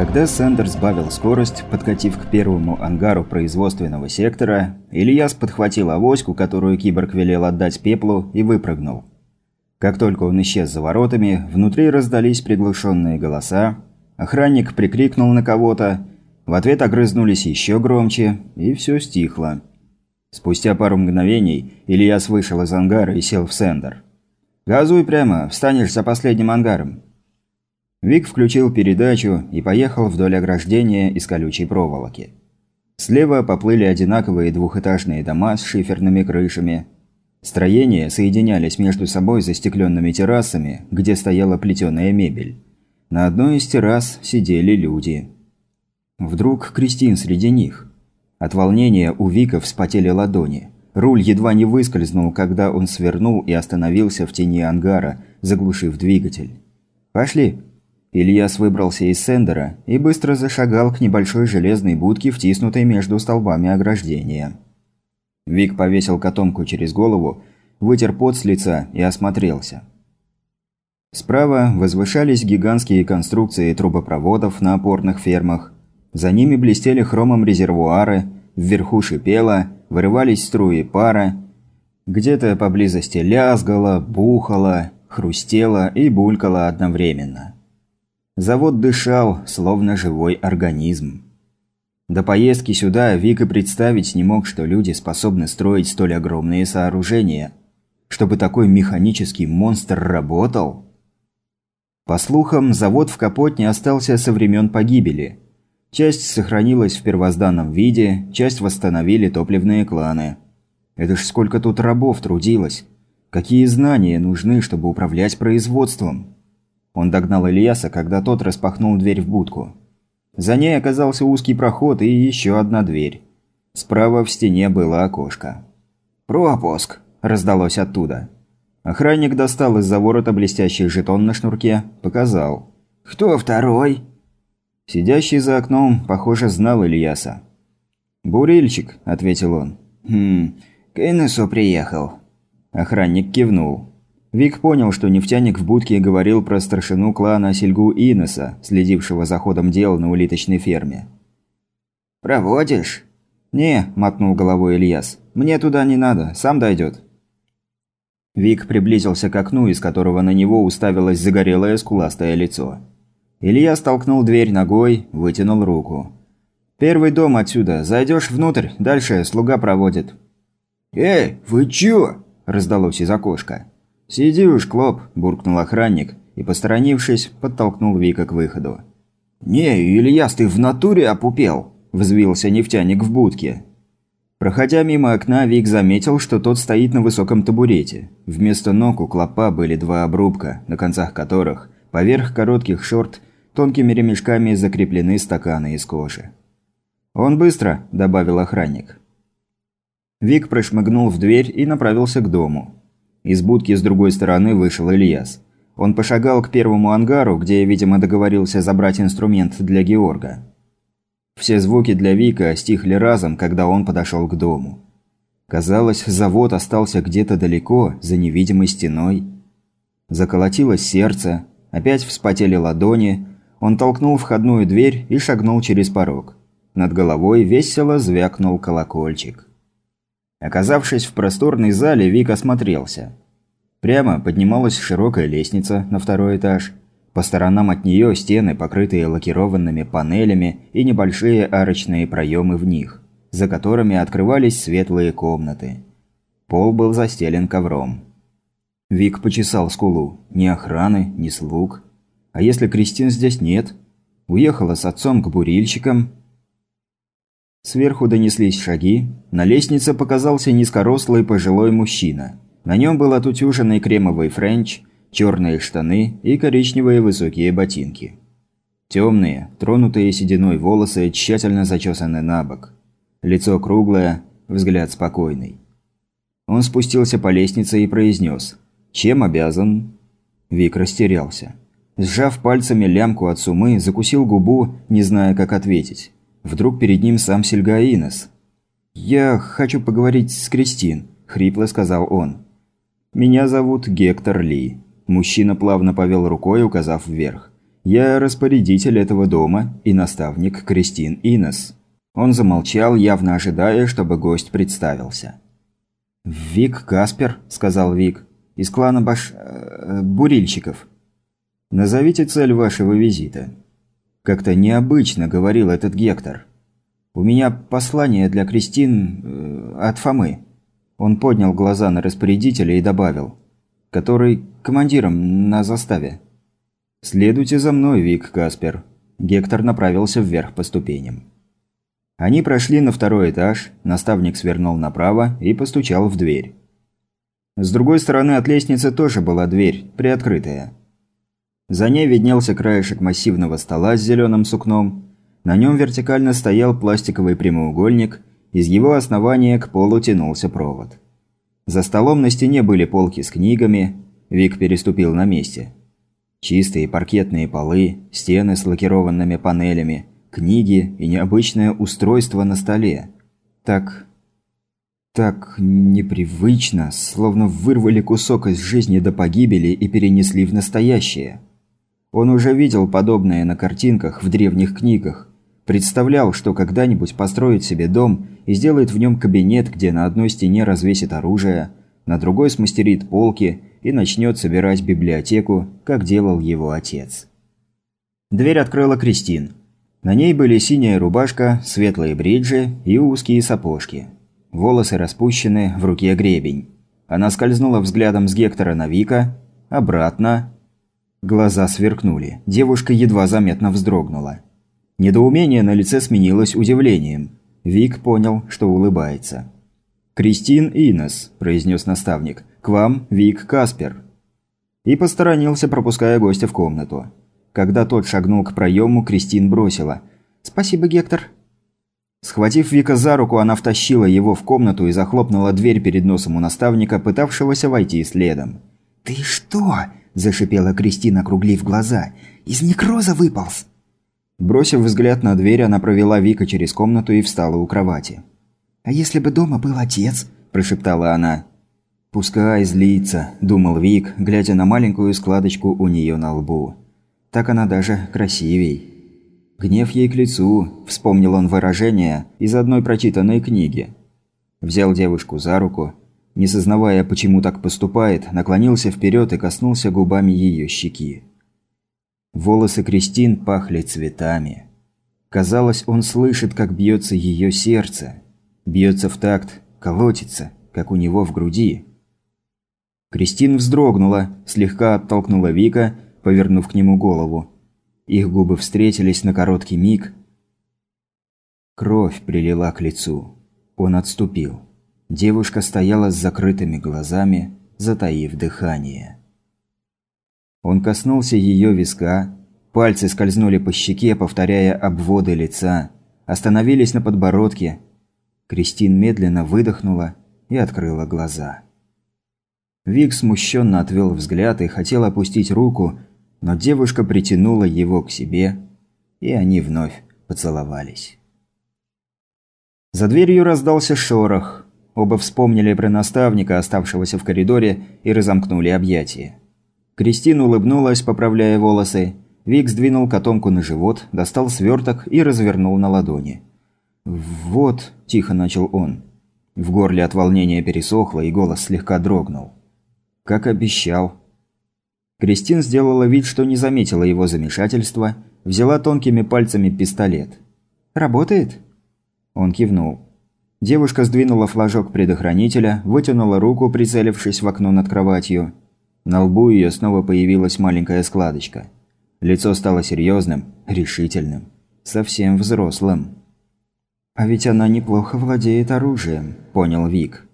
Когда Сендер сбавил скорость, подкатив к первому ангару производственного сектора, Ильяс подхватил авоську, которую киборг велел отдать пеплу, и выпрыгнул. Как только он исчез за воротами, внутри раздались приглушенные голоса, охранник прикрикнул на кого-то, в ответ огрызнулись еще громче, и все стихло. Спустя пару мгновений Ильяс вышел из ангара и сел в Сендер. «Газуй прямо, встанешь за последним ангаром». Вик включил передачу и поехал вдоль ограждения из колючей проволоки. Слева поплыли одинаковые двухэтажные дома с шиферными крышами. Строения соединялись между собой застекленными террасами, где стояла плетеная мебель. На одной из террас сидели люди. Вдруг Кристин среди них. От волнения у Вика вспотели ладони. Руль едва не выскользнул, когда он свернул и остановился в тени ангара, заглушив двигатель. «Пошли!» Ильяс выбрался из сендера и быстро зашагал к небольшой железной будке, втиснутой между столбами ограждения. Вик повесил котомку через голову, вытер пот с лица и осмотрелся. Справа возвышались гигантские конструкции трубопроводов на опорных фермах. За ними блестели хромом резервуары, вверху шипело, вырывались струи пара. Где-то поблизости лязгало, бухало, хрустело и булькало одновременно. Завод дышал, словно живой организм. До поездки сюда Вик и представить не мог, что люди способны строить столь огромные сооружения. Чтобы такой механический монстр работал? По слухам, завод в Капотне остался со времен погибели. Часть сохранилась в первозданном виде, часть восстановили топливные кланы. Это ж сколько тут рабов трудилось. Какие знания нужны, чтобы управлять производством? Он догнал Ильяса, когда тот распахнул дверь в будку. За ней оказался узкий проход и еще одна дверь. Справа в стене было окошко. «Пропуск!» – раздалось оттуда. Охранник достал из-за ворота блестящий жетон на шнурке, показал. «Кто второй?» Сидящий за окном, похоже, знал Ильяса. «Бурильчик», – ответил он. «Хм, к Иннесу приехал». Охранник кивнул. Вик понял, что нефтяник в будке говорил про старшину клана Сельгу Инеса, следившего за ходом дел на улиточной ферме. «Проводишь?» «Не», – мотнул головой Ильяс. «Мне туда не надо, сам дойдет». Вик приблизился к окну, из которого на него уставилось загорелое скуластое лицо. Илья столкнул дверь ногой, вытянул руку. «Первый дом отсюда. Зайдешь внутрь, дальше слуга проводит». «Эй, вы чё?» – раздалось из окошка. «Сиди уж, Клоп», – буркнул охранник и, посторонившись, подтолкнул Вика к выходу. «Не, Ильяс, ты в натуре опупел!» – взвился нефтяник в будке. Проходя мимо окна, Вик заметил, что тот стоит на высоком табурете. Вместо ног у Клопа были два обрубка, на концах которых, поверх коротких шорт, тонкими ремешками закреплены стаканы из кожи. «Он быстро», – добавил охранник. Вик прошмыгнул в дверь и направился к дому. Из будки с другой стороны вышел Ильяс. Он пошагал к первому ангару, где, видимо, договорился забрать инструмент для Георга. Все звуки для Вика стихли разом, когда он подошел к дому. Казалось, завод остался где-то далеко, за невидимой стеной. Заколотилось сердце, опять вспотели ладони, он толкнул входную дверь и шагнул через порог. Над головой весело звякнул колокольчик. Оказавшись в просторной зале, Вик осмотрелся. Прямо поднималась широкая лестница на второй этаж. По сторонам от нее стены, покрытые лакированными панелями и небольшие арочные проемы в них, за которыми открывались светлые комнаты. Пол был застелен ковром. Вик почесал скулу. Ни охраны, ни слуг. А если Кристин здесь нет? Уехала с отцом к бурильщикам, Сверху донеслись шаги. На лестнице показался низкорослый пожилой мужчина. На нем был отутюженный кремовый френч, черные штаны и коричневые высокие ботинки. Темные, тронутые сединой волосы тщательно зачесаны на бок. Лицо круглое, взгляд спокойный. Он спустился по лестнице и произнес «Чем обязан?» Вик растерялся. Сжав пальцами лямку от сумы, закусил губу, не зная, как ответить. Вдруг перед ним сам Сельгаинес. «Я хочу поговорить с Кристин», – хрипло сказал он. «Меня зовут Гектор Ли». Мужчина плавно повел рукой, указав вверх. Я распорядитель этого дома и наставник Кристин Инес». Он замолчал, явно ожидая, чтобы гость представился. «Вик Каспер», – сказал Вик, – «из клана Баш... Э, бурильщиков». «Назовите цель вашего визита». Как-то необычно говорил этот Гектор. «У меня послание для Кристин... Э, от Фомы». Он поднял глаза на распорядителя и добавил. «Который командиром на заставе». «Следуйте за мной, Вик Каспер». Гектор направился вверх по ступеням. Они прошли на второй этаж, наставник свернул направо и постучал в дверь. С другой стороны от лестницы тоже была дверь, приоткрытая. За ней виднелся краешек массивного стола с зеленым сукном. На нем вертикально стоял пластиковый прямоугольник, из его основания к полу тянулся провод. За столом на стене были полки с книгами, Вик переступил на месте. Чистые паркетные полы, стены с лакированными панелями, книги и необычное устройство на столе. Так... так непривычно, словно вырвали кусок из жизни до погибели и перенесли в настоящее. Он уже видел подобное на картинках в древних книгах. Представлял, что когда-нибудь построит себе дом и сделает в нем кабинет, где на одной стене развесит оружие, на другой смастерит полки и начнет собирать библиотеку, как делал его отец. Дверь открыла Кристин. На ней были синяя рубашка, светлые бриджи и узкие сапожки. Волосы распущены, в руке гребень. Она скользнула взглядом с Гектора на Вика, обратно. Глаза сверкнули. Девушка едва заметно вздрогнула. Недоумение на лице сменилось удивлением. Вик понял, что улыбается. «Кристин Инес», – произнес наставник. «К вам Вик Каспер». И посторонился, пропуская гостя в комнату. Когда тот шагнул к проему, Кристин бросила. «Спасибо, Гектор». Схватив Вика за руку, она втащила его в комнату и захлопнула дверь перед носом у наставника, пытавшегося войти следом. «Ты что?» – зашипела Кристина, округлив глаза. «Из некроза выполз!» Бросив взгляд на дверь, она провела Вика через комнату и встала у кровати. «А если бы дома был отец?» – прошептала она. «Пускай злится», – думал Вик, глядя на маленькую складочку у нее на лбу. Так она даже красивей. Гнев ей к лицу, вспомнил он выражение из одной прочитанной книги. Взял девушку за руку, не сознавая, почему так поступает, наклонился вперед и коснулся губами ее щеки. Волосы Кристин пахли цветами. Казалось, он слышит, как бьется ее сердце. Бьется в такт, колотится, как у него в груди. Кристин вздрогнула, слегка оттолкнула Вика повернув к нему голову. Их губы встретились на короткий миг. Кровь прилила к лицу. Он отступил. Девушка стояла с закрытыми глазами, затаив дыхание. Он коснулся ее виска, пальцы скользнули по щеке, повторяя обводы лица, остановились на подбородке. Кристин медленно выдохнула и открыла глаза. Вик смущенно отвел взгляд и хотел опустить руку, но девушка притянула его к себе, и они вновь поцеловались. За дверью раздался шорох. Оба вспомнили про наставника, оставшегося в коридоре, и разомкнули объятия. Кристина улыбнулась, поправляя волосы. Вик сдвинул котомку на живот, достал сверток и развернул на ладони. «Вот», – тихо начал он. В горле от волнения пересохло, и голос слегка дрогнул. «Как обещал», Кристин сделала вид, что не заметила его замешательства, взяла тонкими пальцами пистолет. «Работает?» Он кивнул. Девушка сдвинула флажок предохранителя, вытянула руку, прицелившись в окно над кроватью. На лбу ее снова появилась маленькая складочка. Лицо стало серьезным, решительным, совсем взрослым. «А ведь она неплохо владеет оружием», – понял Вик.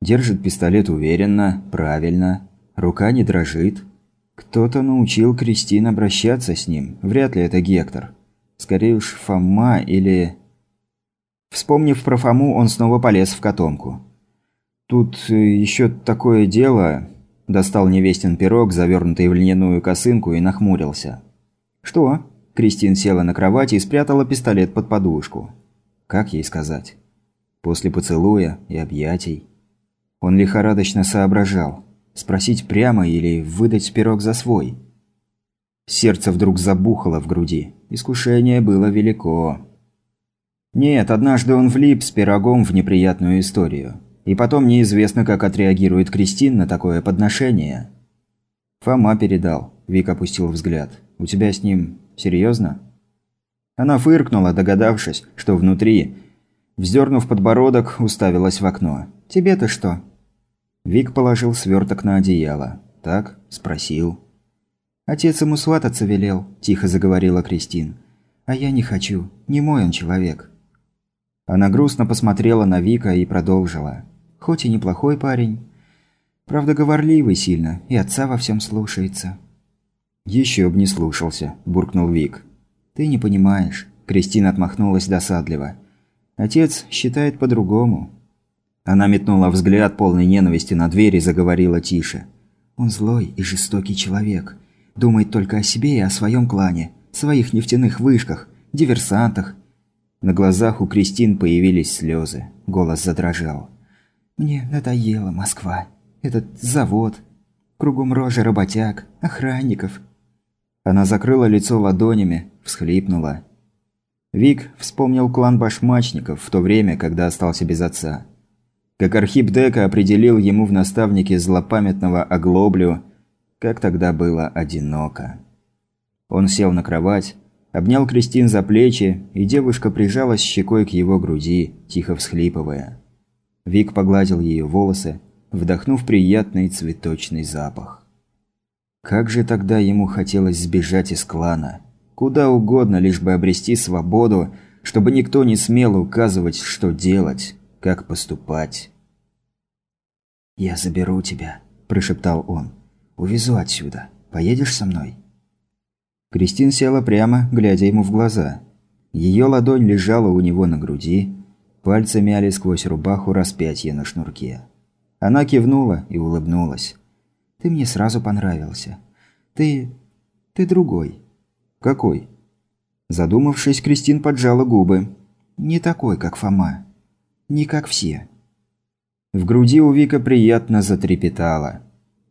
Держит пистолет уверенно, правильно, рука не дрожит, кто-то научил Кристин обращаться с ним. Вряд ли это Гектор. Скорее уж Фома или... Вспомнив про Фому, он снова полез в котомку. «Тут э, еще такое дело...» Достал невестин пирог, завернутый в льняную косынку, и нахмурился. «Что?» Кристин села на кровати и спрятала пистолет под подушку. Как ей сказать? После поцелуя и объятий. Он лихорадочно соображал. Спросить прямо или выдать пирог за свой? Сердце вдруг забухало в груди. Искушение было велико. Нет, однажды он влип с пирогом в неприятную историю. И потом неизвестно, как отреагирует Кристин на такое подношение. Фома передал. Вик опустил взгляд. «У тебя с ним... серьезно?» Она фыркнула, догадавшись, что внутри, вздернув подбородок, уставилась в окно. «Тебе-то что?» Вик положил сверток на одеяло. «Так?» – спросил. «Отец ему свататься велел», – тихо заговорила Кристин. «А я не хочу. Не мой он человек». Она грустно посмотрела на Вика и продолжила. «Хоть и неплохой парень. Правда, говорливый сильно, и отца во всем слушается». «Еще б не слушался», – буркнул Вик. «Ты не понимаешь». Кристина отмахнулась досадливо. «Отец считает по-другому». Она метнула взгляд полной ненависти на дверь и заговорила тише. «Он злой и жестокий человек. Думает только о себе и о своем клане, своих нефтяных вышках, диверсантах, на глазах у Кристин появились слезы. Голос задрожал. «Мне надоела Москва. Этот завод. Кругом рожи работяг, охранников». Она закрыла лицо ладонями, всхлипнула. Вик вспомнил клан башмачников в то время, когда остался без отца. Как Архип Дека определил ему в наставнике злопамятного оглоблю, как тогда было одиноко. Он сел на кровать, Обнял Кристин за плечи, и девушка прижалась щекой к его груди, тихо всхлипывая. Вик погладил ее волосы, вдохнув приятный цветочный запах. Как же тогда ему хотелось сбежать из клана. Куда угодно, лишь бы обрести свободу, чтобы никто не смел указывать, что делать, как поступать. «Я заберу тебя», – прошептал он. «Увезу отсюда. Поедешь со мной?» Кристин села прямо, глядя ему в глаза. Ее ладонь лежала у него на груди, пальцы мяли сквозь рубаху распятие на шнурке. Она кивнула и улыбнулась. «Ты мне сразу понравился. Ты... ты другой». «Какой?» Задумавшись, Кристин поджала губы. «Не такой, как Фома. Не как все». В груди у Вика приятно затрепетало.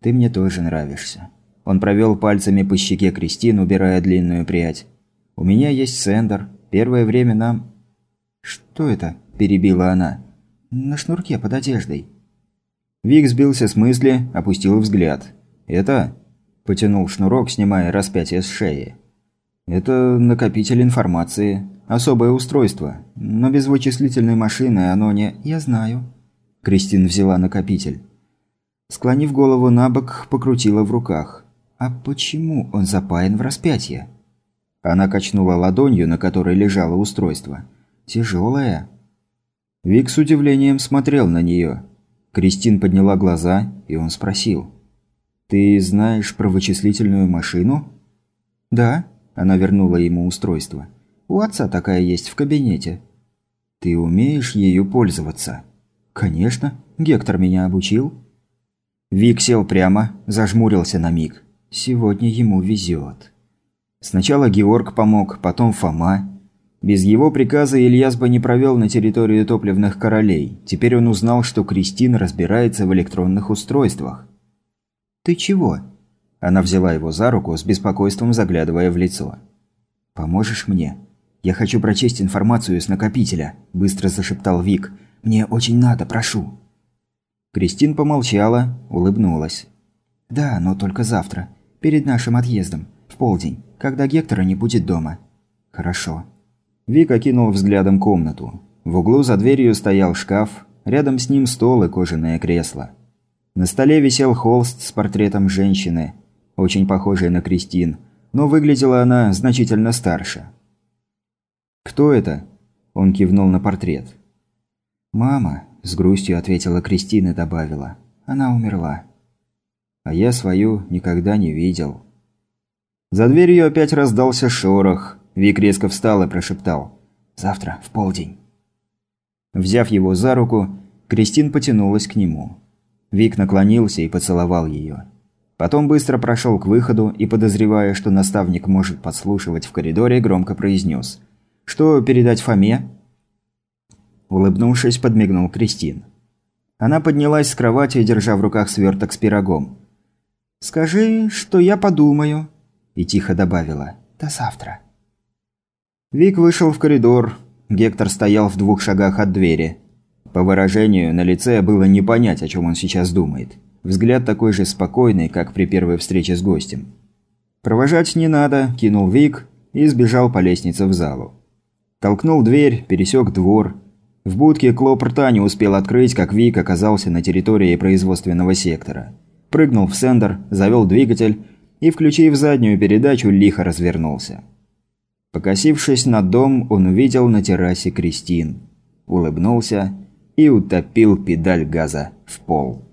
«Ты мне тоже нравишься». Он провел пальцами по щеке Кристин, убирая длинную прядь. «У меня есть сендер. Первое время нам...» «Что это?» – перебила она. «На шнурке под одеждой». Вик сбился с мысли, опустил взгляд. «Это?» – потянул шнурок, снимая распятие с шеи. «Это накопитель информации. Особое устройство. Но без вычислительной машины оно не...» «Я знаю». Кристин взяла накопитель. Склонив голову на бок, покрутила в руках. «А почему он запаян в распятие?» Она качнула ладонью, на которой лежало устройство. «Тяжелое». Вик с удивлением смотрел на нее. Кристин подняла глаза, и он спросил. «Ты знаешь про вычислительную машину?» «Да», – она вернула ему устройство. «У отца такая есть в кабинете». «Ты умеешь ею пользоваться?» «Конечно. Гектор меня обучил». Вик сел прямо, зажмурился на миг. Сегодня ему везет. Сначала Георг помог, потом Фома. Без его приказа Ильяс бы не провел на территорию топливных королей. Теперь он узнал, что Кристина разбирается в электронных устройствах. «Ты чего?» Она взяла его за руку, с беспокойством заглядывая в лицо. «Поможешь мне? Я хочу прочесть информацию с накопителя», – быстро зашептал Вик. «Мне очень надо, прошу». Кристин помолчала, улыбнулась. «Да, но только завтра. Перед нашим отъездом. В полдень. Когда Гектора не будет дома. Хорошо. Вик окинул взглядом комнату. В углу за дверью стоял шкаф, рядом с ним стол и кожаное кресло. На столе висел холст с портретом женщины, очень похожей на Кристин, но выглядела она значительно старше. «Кто это?» – он кивнул на портрет. «Мама», – с грустью ответила Кристина и добавила. «Она умерла» а я свою никогда не видел. За дверью опять раздался шорох. Вик резко встал и прошептал. «Завтра, в полдень». Взяв его за руку, Кристин потянулась к нему. Вик наклонился и поцеловал ее. Потом быстро прошел к выходу и, подозревая, что наставник может подслушивать в коридоре, громко произнес. «Что передать Фоме?» Улыбнувшись, подмигнул Кристин. Она поднялась с кровати, держа в руках сверток с пирогом. «Скажи, что я подумаю». и тихо добавила «До завтра». Вик вышел в коридор. Гектор стоял в двух шагах от двери. По выражению на лице было не понять, о чем он сейчас думает. Взгляд такой же спокойный, как при первой встрече с гостем. «Провожать не надо», – кинул Вик и сбежал по лестнице в залу. Толкнул дверь, пересек двор. В будке Клоп рта не успел открыть, как Вик оказался на территории производственного сектора. Прыгнул в сендер, завел двигатель и, включив заднюю передачу, лихо развернулся. Покосившись на дом, он увидел на террасе Кристин. Улыбнулся и утопил педаль газа в пол.